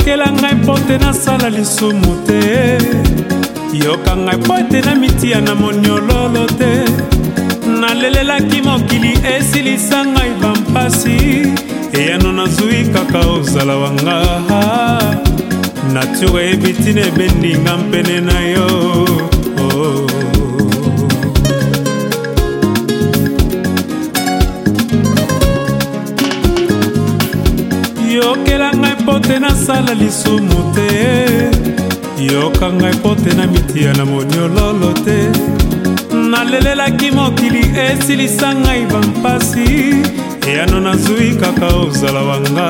yokela ngai mpo te nasala lisumu te yoka ngai mpo ete na mitia na moniololo te nalelelaki mokili esilisa ngai bampasi eyano nazwi kaka ozala wanga nature eyebi ntina ebendinga mpene na yo oh. te nasala lisumu te yoka ngai mpo te na mitia na moniololo te nalelelaki mokili esilisa ngai bampasi eyano nazwi kaka ozala wanga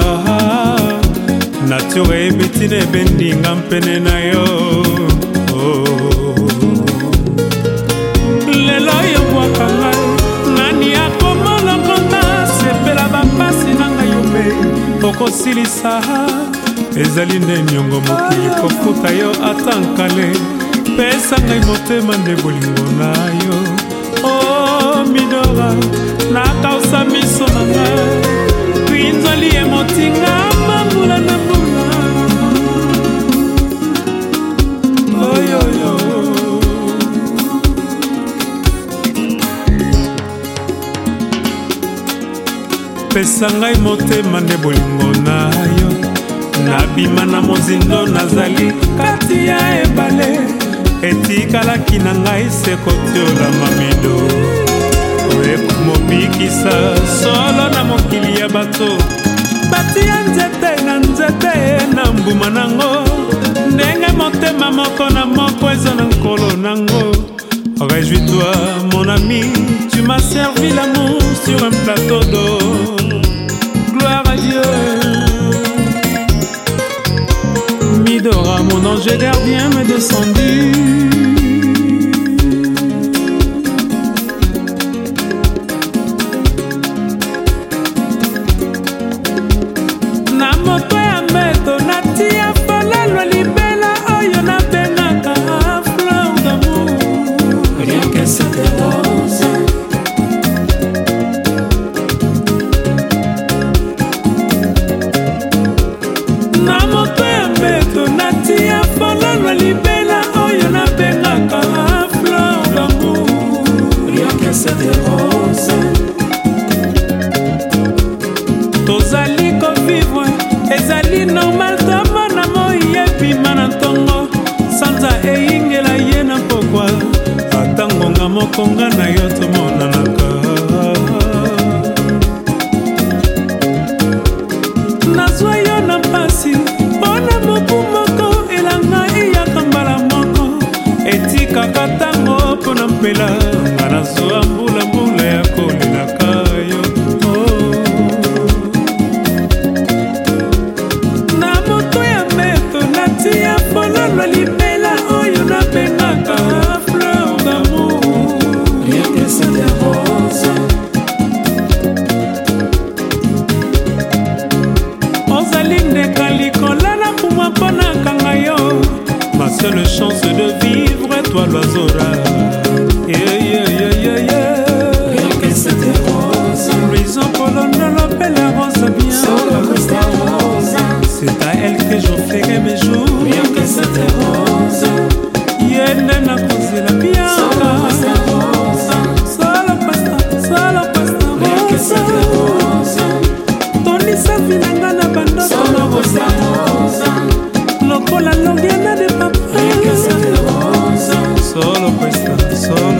nature eyebi ntina ebendinga mpene na yo oh. okosilisa ezali nde niongo mokili kofuta yo ata nkale pesa ngai motema nde bolingo na yo o oh, midora pesa ngai motema nde bolingo na yo nabima na mozindo nazali kati ya ebale etikalaki na ngai se kotiolama mido ekomobikisa solo na mokili ya bato batia nzete na nzete na mbuma nango ndenge motema moko na moko eza na nkolo nango réjouis-toi mon ami tu m'as servi l'amour sur un plateau d'eau garde bien me descendu princesse de rose tozali kovivre ezali normal tomona moi ebima na ntongo sanza eyingela ye na pokwa ata ngonga mokonga na yo tomonanaka nazwa yo na mpasi mpona mobu moko elanga eyaka mbala moko etikaka ntango mpo na mpela seule chance de vivre, toi l'oiseau yeah, yeah, yeah, yeah, Rien que c'était rose. Raison Colonna l'appelle la rose bien. C'est à elle que j'offrirai mes cuesta solo